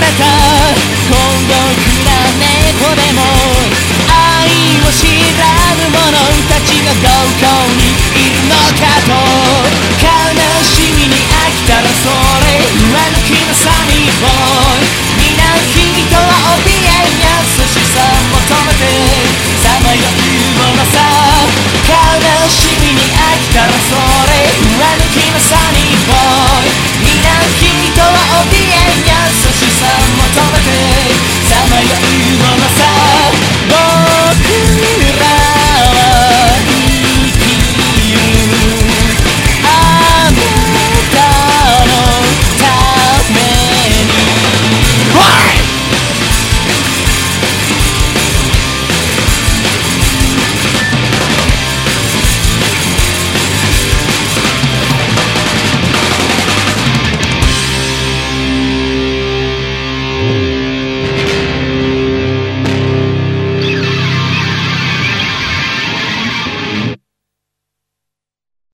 た。孤独な猫でも愛を知らぬ者たちがどこにいるの